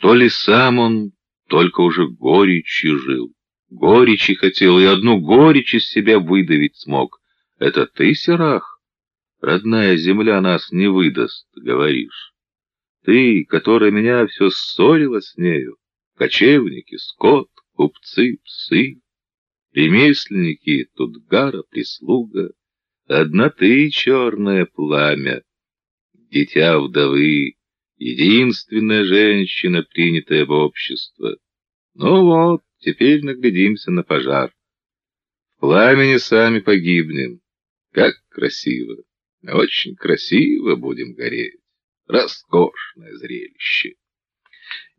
То ли сам он только уже горечью жил, горечи хотел, и одну горечь из себя выдавить смог. Это ты, Серах? Родная земля нас не выдаст, говоришь. Ты, которая меня все ссорила с нею, кочевники, скот, купцы, псы, ремесленники, Тутгара, прислуга, одна ты, черное пламя, дитя вдовы, единственная женщина, принятая в общество. Ну вот, теперь наглядимся на пожар. В пламени сами погибнем. Как красиво, очень красиво будем гореть. Роскошное зрелище.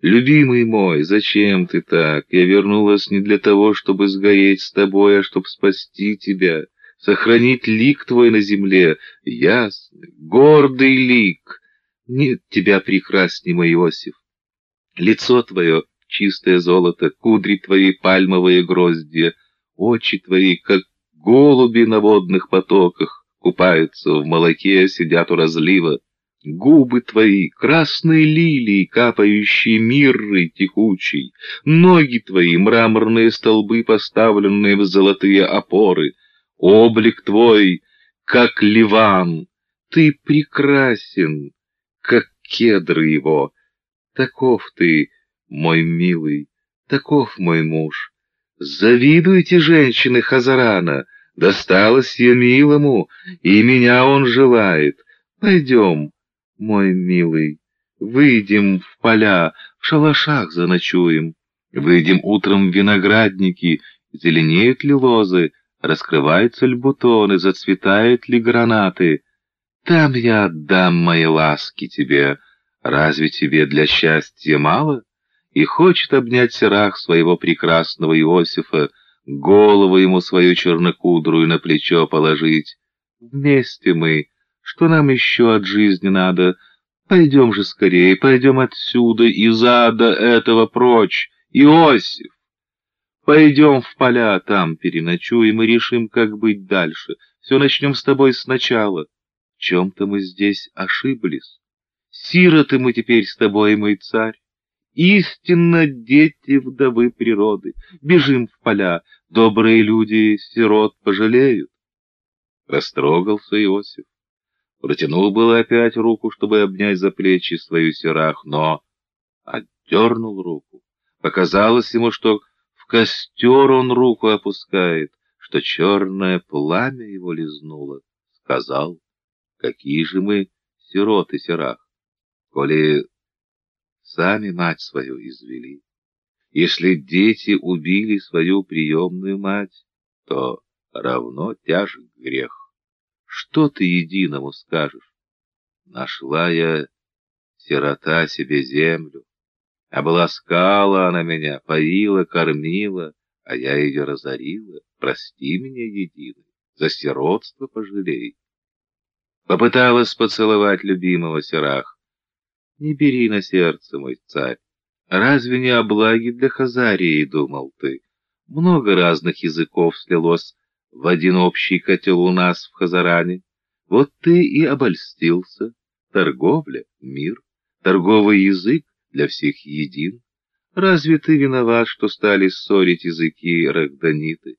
Любимый мой, зачем ты так? Я вернулась не для того, чтобы сгореть с тобой, а чтобы спасти тебя, сохранить лик твой на земле, ясный, гордый лик. Нет тебя прекрасней, мой Иосиф. Лицо твое — чистое золото, кудри твои — пальмовые гроздья, очи твои, как голуби на водных потоках, купаются в молоке, сидят у разлива. Губы твои, красные лилии, капающие миррой текучей, ноги твои, мраморные столбы, поставленные в золотые опоры, облик твой, как ливан, ты прекрасен, как кедры его. Таков ты, мой милый, таков мой муж. Завидуйте женщины Хазарана, досталось я милому, и меня он желает. Пойдем, мой милый, выйдем в поля, в шалашах заночуем. Выйдем утром в виноградники, зеленеют ли лозы, раскрываются ли бутоны, зацветают ли гранаты. Там я отдам мои ласки тебе. Разве тебе для счастья мало? И хочет обнять Серах своего прекрасного Иосифа, голову ему свою чернокудрую на плечо положить. Вместе мы, что нам еще от жизни надо? Пойдем же скорее, пойдем отсюда, из ада этого прочь, Иосиф. Пойдем в поля, там переночуем и решим, как быть дальше. Все начнем с тобой сначала. Чем-то мы здесь ошиблись. Сироты мы теперь с тобой, мой царь. Истинно дети вдовы природы. Бежим в поля, добрые люди сирот пожалеют. Растрогался Иосиф. Протянул было опять руку, чтобы обнять за плечи свою серах, но отдернул руку. Показалось ему, что в костер он руку опускает, что черное пламя его лизнуло. Сказал какие же мы сироты серах, коли сами мать свою извели. Если дети убили свою приемную мать, то равно тяжек грех. Что ты единому скажешь? Нашла я, сирота, себе землю, обласкала она меня, поила, кормила, а я ее разорила. Прости меня, единый, за сиротство пожалей. Попыталась поцеловать любимого Серах. Не бери на сердце, мой царь. Разве не о благе для Хазарии, думал ты? Много разных языков слилось в один общий котел у нас в Хазаране. Вот ты и обольстился. Торговля — мир, торговый язык для всех един. Разве ты виноват, что стали ссорить языки рахданиты?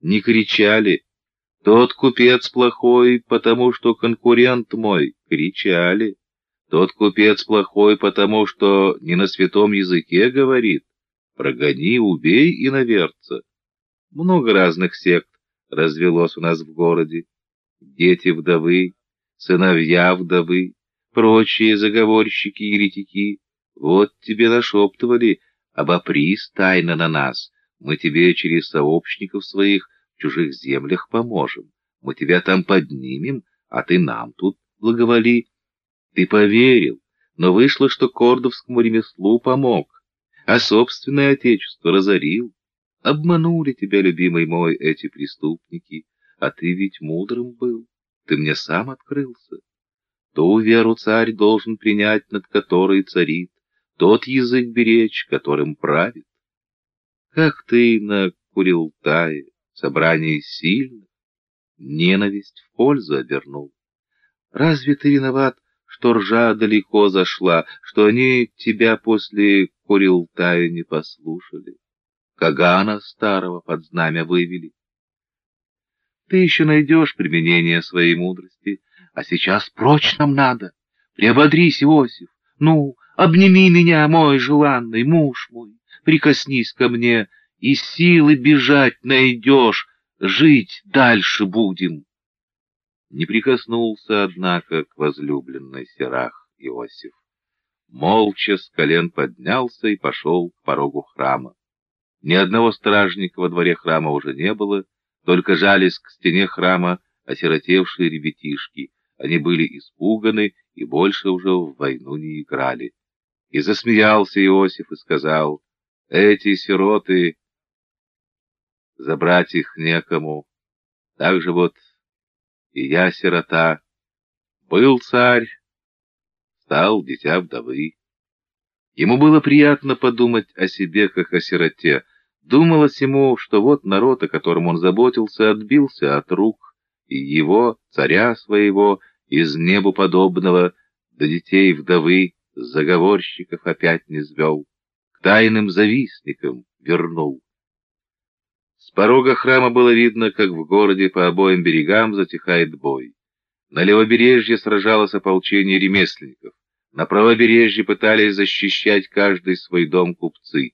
Не кричали, тот купец плохой, потому что конкурент мой, кричали. Тот купец плохой, потому что не на святом языке говорит. Прогони, убей и наверца. Много разных сект развелось у нас в городе. Дети вдовы, сыновья вдовы, прочие заговорщики и еретики. Вот тебе нашептывали, обопрись тайно на нас. Мы тебе через сообщников своих чужих землях поможем. Мы тебя там поднимем, а ты нам тут благоволи. Ты поверил, но вышло, что кордовскому ремеслу помог, а собственное отечество разорил. Обманули тебя, любимый мой, эти преступники, а ты ведь мудрым был, ты мне сам открылся. Ту веру царь должен принять, над которой царит, тот язык беречь, которым правит. Как ты на Курилтае, собрание сильных, ненависть в пользу обернул. Разве ты виноват, что ржа далеко зашла, что они тебя после Курилтая не послушали. Кагана старого под знамя вывели. Ты еще найдешь применение своей мудрости, а сейчас прочь нам надо. Приободрись, Иосиф, ну, обними меня, мой желанный муж мой, прикоснись ко мне, и силы бежать найдешь, жить дальше будем. Не прикоснулся, однако, к возлюбленной Серах Иосиф. Молча с колен поднялся и пошел к порогу храма. Ни одного стражника во дворе храма уже не было, только жались к стене храма осиротевшие ребятишки. Они были испуганы и больше уже в войну не играли. И засмеялся Иосиф и сказал, «Эти сироты, забрать их некому. Так же вот и я сирота. Был царь, стал дитя вдовы. Ему было приятно подумать о себе, как о сироте. Думалось ему, что вот народ, о котором он заботился, отбился от рук, и его, царя своего, из небу подобного, до детей вдовы, заговорщиков опять не звел, к тайным завистникам вернул. С порога храма было видно, как в городе по обоим берегам затихает бой. На левобережье сражалось ополчение ремесленников. На правобережье пытались защищать каждый свой дом купцы.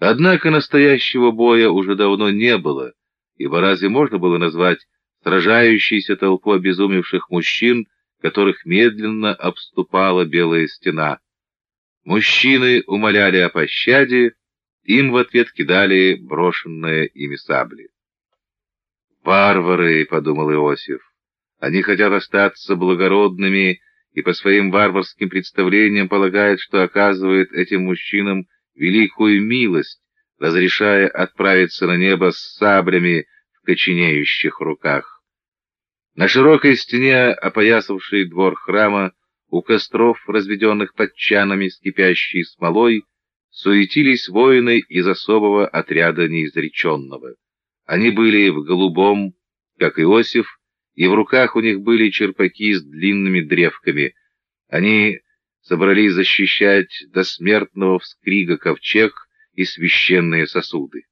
Однако настоящего боя уже давно не было, ибо разве можно было назвать сражающейся толпу обезумевших мужчин, которых медленно обступала белая стена? Мужчины умоляли о пощаде, им в ответ кидали брошенные ими сабли. «Варвары!» — подумал Иосиф. «Они хотят остаться благородными и по своим варварским представлениям полагают, что оказывают этим мужчинам великую милость, разрешая отправиться на небо с саблями в коченеющих руках. На широкой стене, опоясавшей двор храма, у костров, разведенных под чанами с кипящей смолой, суетились воины из особого отряда неизреченного. Они были в голубом, как Иосиф, и в руках у них были черпаки с длинными древками. Они собрались защищать до смертного вскрига ковчег и священные сосуды.